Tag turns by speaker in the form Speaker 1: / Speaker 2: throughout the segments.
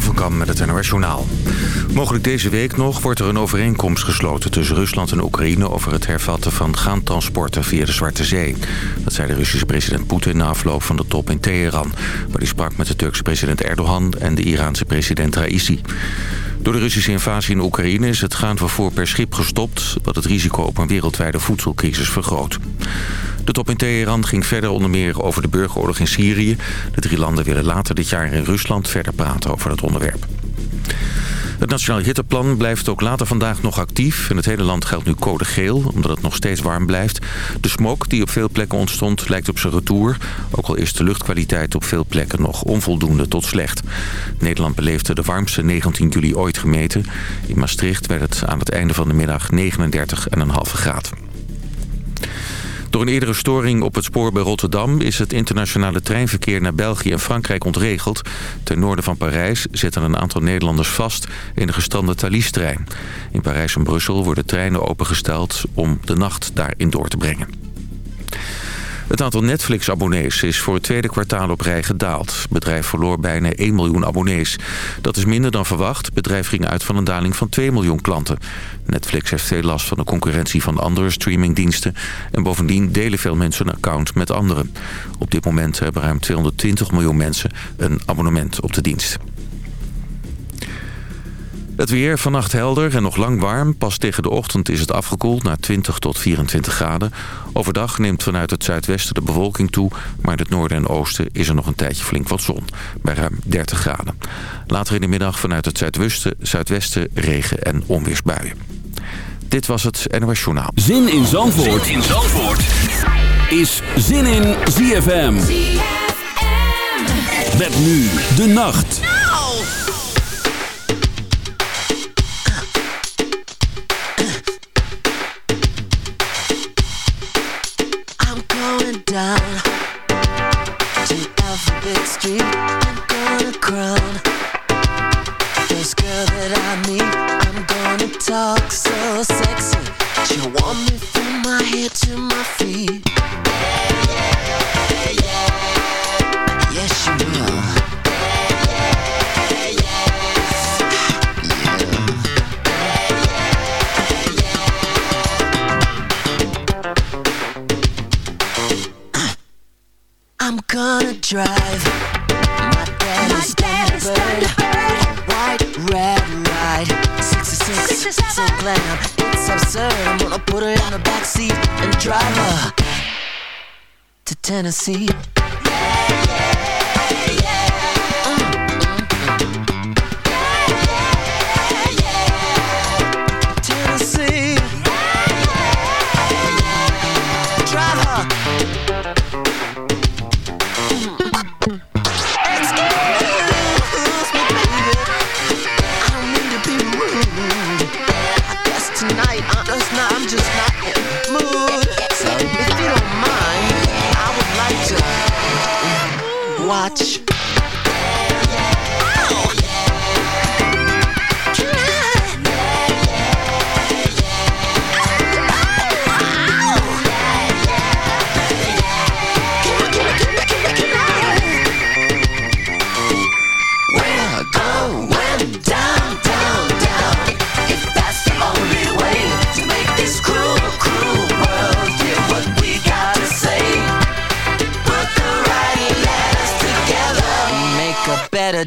Speaker 1: Jeroen van met het Journaal. Mogelijk deze week nog wordt er een overeenkomst gesloten tussen Rusland en Oekraïne... over het hervatten van gaantransporten via de Zwarte Zee. Dat zei de Russische president Poetin na afloop van de top in Teheran... waar hij sprak met de Turkse president Erdogan en de Iraanse president Raisi. Door de Russische invasie in Oekraïne is het gaanvervoer per schip gestopt... wat het risico op een wereldwijde voedselcrisis vergroot. De top in Teheran ging verder onder meer over de burgeroorlog in Syrië. De drie landen willen later dit jaar in Rusland verder praten over het onderwerp. Het Nationaal Hitteplan blijft ook later vandaag nog actief. In het hele land geldt nu code geel, omdat het nog steeds warm blijft. De smog die op veel plekken ontstond lijkt op zijn retour. Ook al is de luchtkwaliteit op veel plekken nog onvoldoende tot slecht. Nederland beleefde de warmste 19 juli ooit gemeten. In Maastricht werd het aan het einde van de middag 39,5 graden. Door een eerdere storing op het spoor bij Rotterdam... is het internationale treinverkeer naar België en Frankrijk ontregeld. Ten noorden van Parijs zitten een aantal Nederlanders vast... in de gestrande Thalys-trein. In Parijs en Brussel worden treinen opengesteld... om de nacht daarin door te brengen. Het aantal Netflix-abonnees is voor het tweede kwartaal op rij gedaald. Het bedrijf verloor bijna 1 miljoen abonnees. Dat is minder dan verwacht. Het bedrijf ging uit van een daling van 2 miljoen klanten. Netflix heeft veel last van de concurrentie van andere streamingdiensten... en bovendien delen veel mensen een account met anderen. Op dit moment hebben ruim 220 miljoen mensen een abonnement op de dienst. Het weer vannacht helder en nog lang warm. Pas tegen de ochtend is het afgekoeld naar 20 tot 24 graden. Overdag neemt vanuit het zuidwesten de bewolking toe... maar in het noorden en oosten is er nog een tijdje flink wat zon. Bij ruim 30 graden. Later in de middag vanuit het zuidwesten, zuidwesten regen- en onweersbuien. Dit was het NOS Journaal.
Speaker 2: Zin in Zandvoort, zin in Zandvoort. is Zin in ZFM. ZFM. Met nu de nacht. Down Tennessee.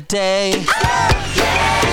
Speaker 2: day. Oh, yeah.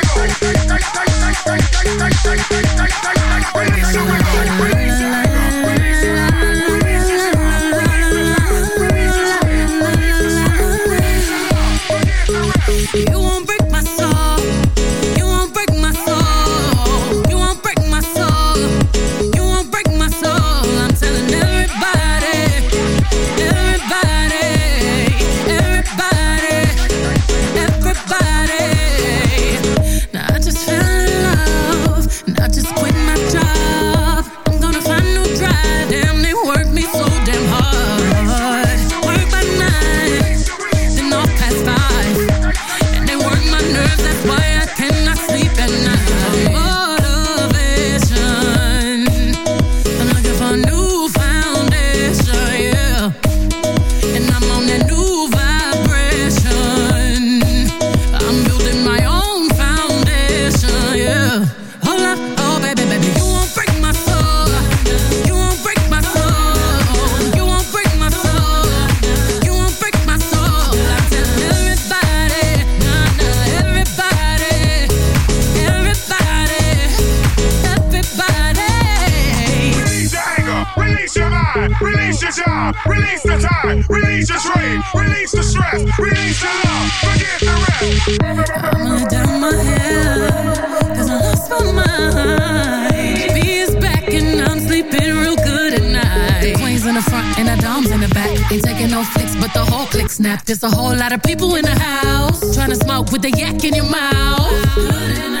Speaker 2: Release your job, release the time, release your trade, release the stress, release
Speaker 3: the love, forget the rest. I wanna dye my head, cause I lost my mind. B is back and I'm sleeping real good at night. The queen's in the front and the
Speaker 4: dom's in the back. Ain't taking no flicks, but the whole click snapped.
Speaker 5: There's a whole lot of people in the house. Trying to smoke with the yak in your mouth.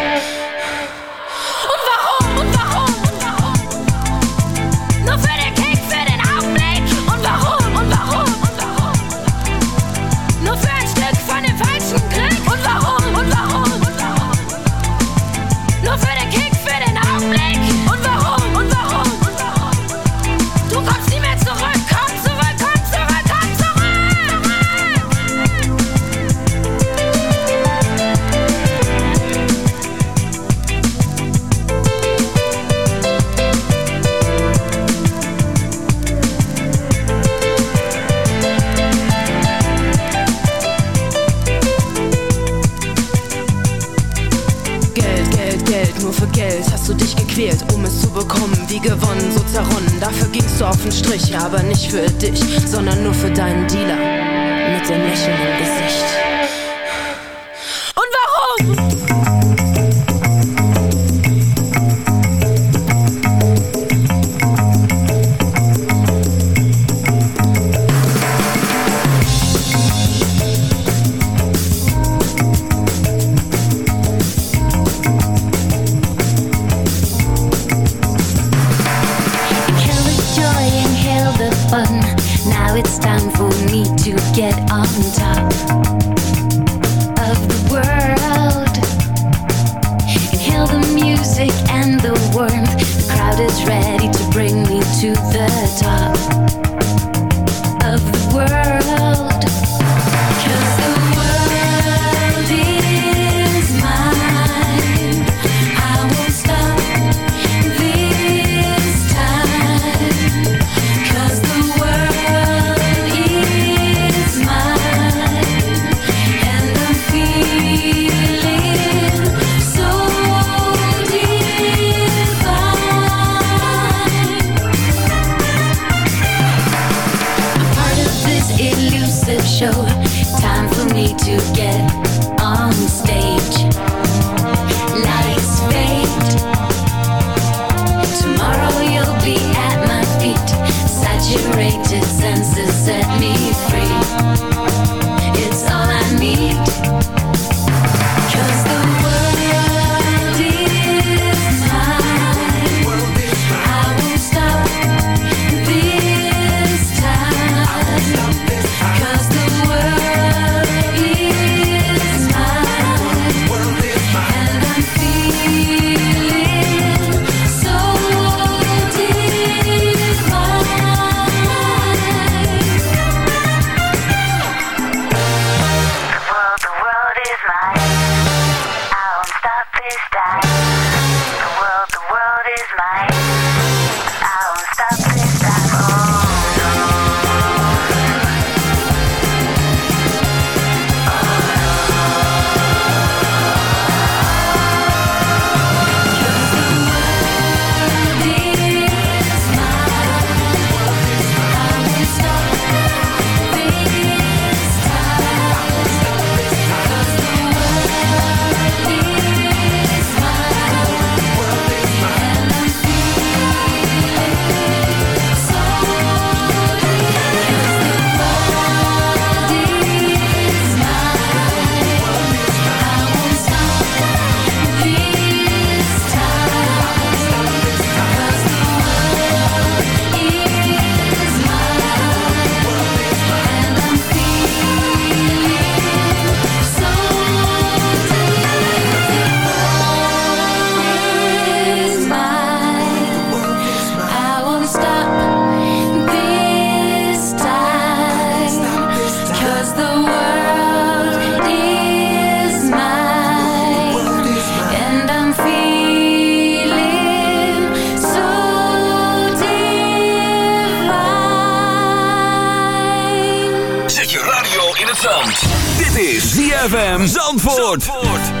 Speaker 6: dich, sondern nur für deinen
Speaker 7: elusive show. Time for me to get on stage.
Speaker 3: ZFM Zandvoort.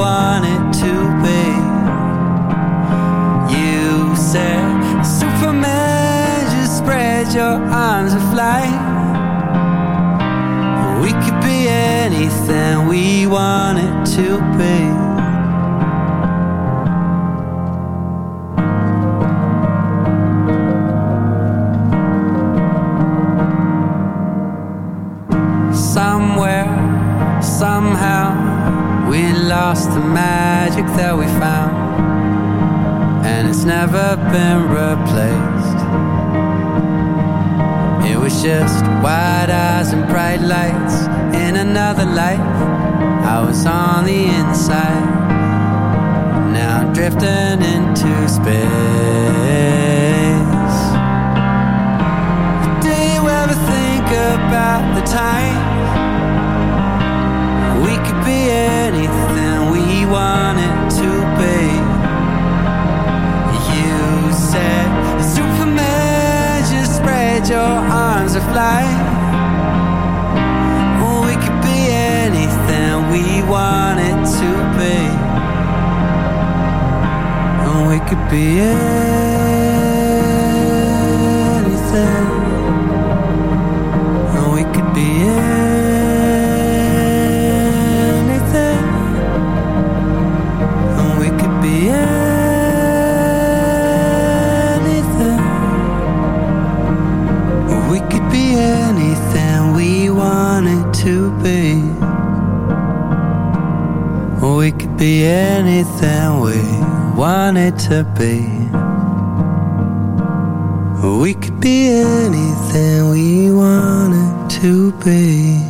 Speaker 8: we wanted to be. You said, Superman, just spread your arms and fly. We could be anything we wanted to be. drifting into space. Do you ever think about the time we could be anything we wanted to be? You said, Superman, just spread your arms and fly. We could be anything we want. could be anything. No, we could be anything. And we could be anything. We could be anything we wanted to be. We could be anything wanted to be. We could be anything we wanted to be.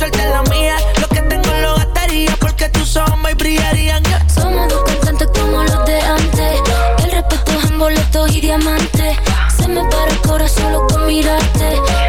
Speaker 9: Suelte la mía. Lo que tengo lo gastaría porque tus ojos me brillarían.
Speaker 10: Somos dos cantantes como los de antes. El respeto es en boletos y diamantes. Se me para el corazón solo con mirarte.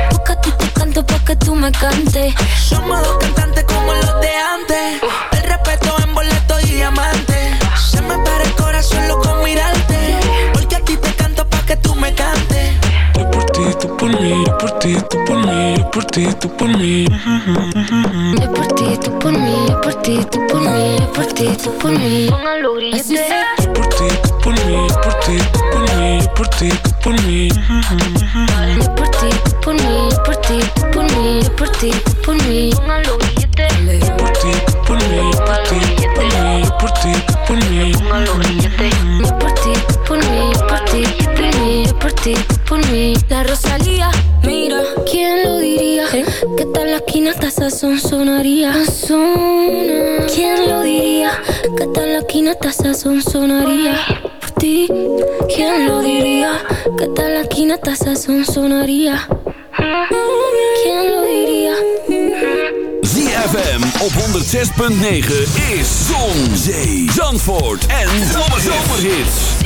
Speaker 10: Porque a ti te canto pa' que tú me cantes.
Speaker 9: Somos dos cantantes como los de antes. El respeto en boleto y diamante. Se me para el corazón loco mirarte. Porque a ti te canto pa' que tú me cantes.
Speaker 11: Yo por ti, tú por mí, yo por ti, tú por mí, yo por ti, tú por mí.
Speaker 10: Yo por ti, tú por mí, yo por ti, tú por mí, yo por ti, tú por mí. Póngalo billete.
Speaker 11: Yo por ti, tú por mí, yo por ti, tú por mí, yo por ti, tú por mí.
Speaker 10: Yo por ti, tú por mí, yo por ti, tú por mí, yo por ti, tú por mí. Póngalo.
Speaker 11: Yo por ti, tú por mí, yo por ti, tú por mí, yo por ti, tú por mí.
Speaker 10: Póngalo billete. Yo por ti, tú por mí, yo por ti, tú por mí, yo por ti, tú por mí. La Rosalía, mira, ¿quién lo diría? Que tal la esquina hasta sazón sonaría. Sazona. ¿Quién lo diría? Que tal la esquina hasta sazón sonaría. Por ti, ¿quién lo diría? Que tal la esquina hasta sazón sonaría. ¿Quién lo diría?
Speaker 12: ZFM op 106.9 is Zon, Zee, Zandvoort en Zomerhits.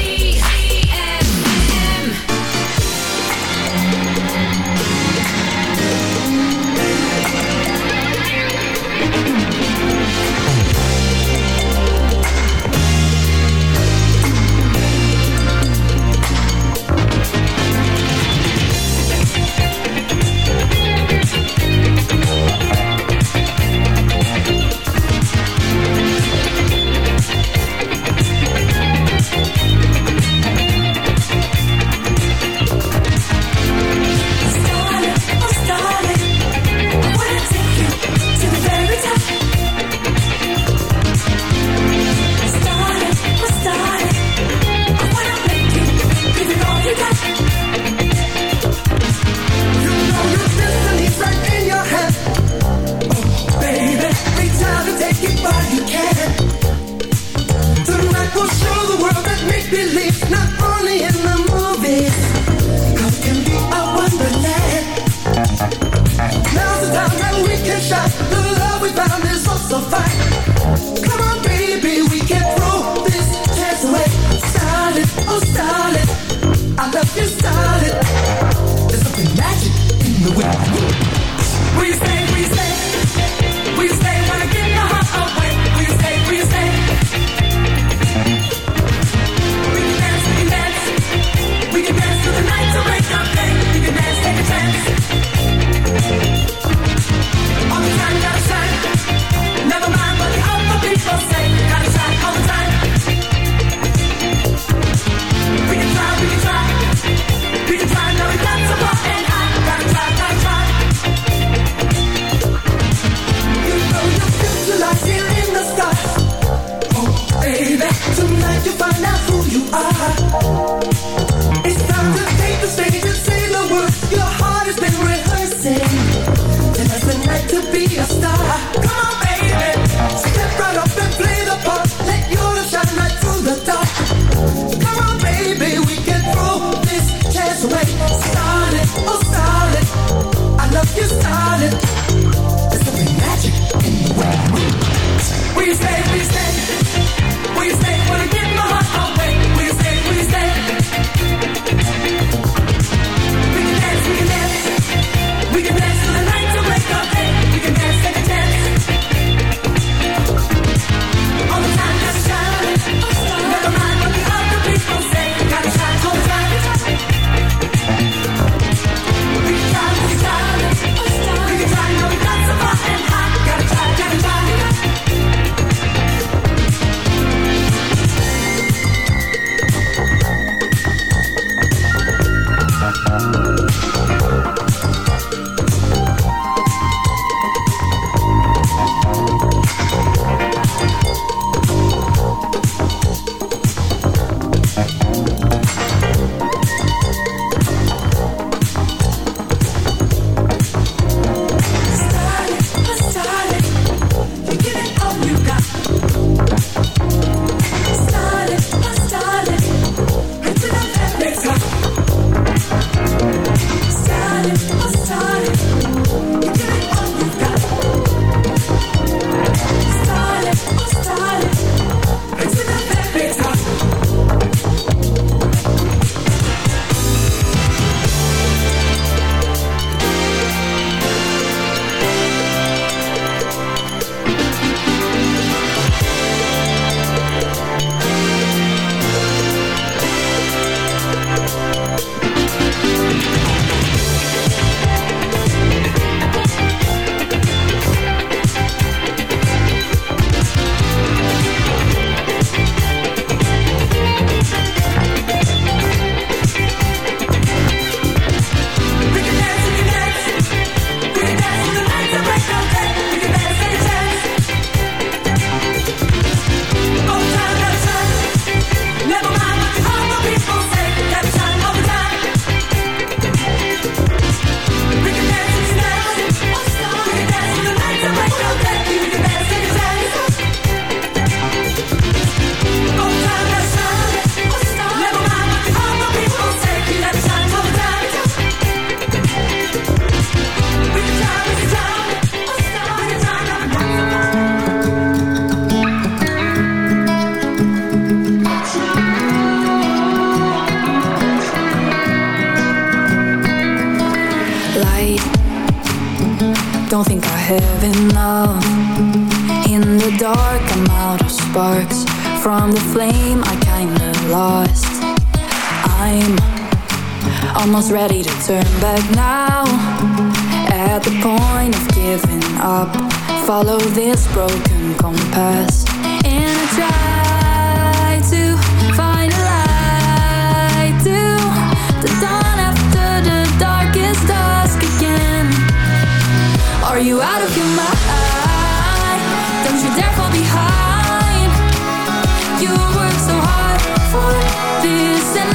Speaker 7: this and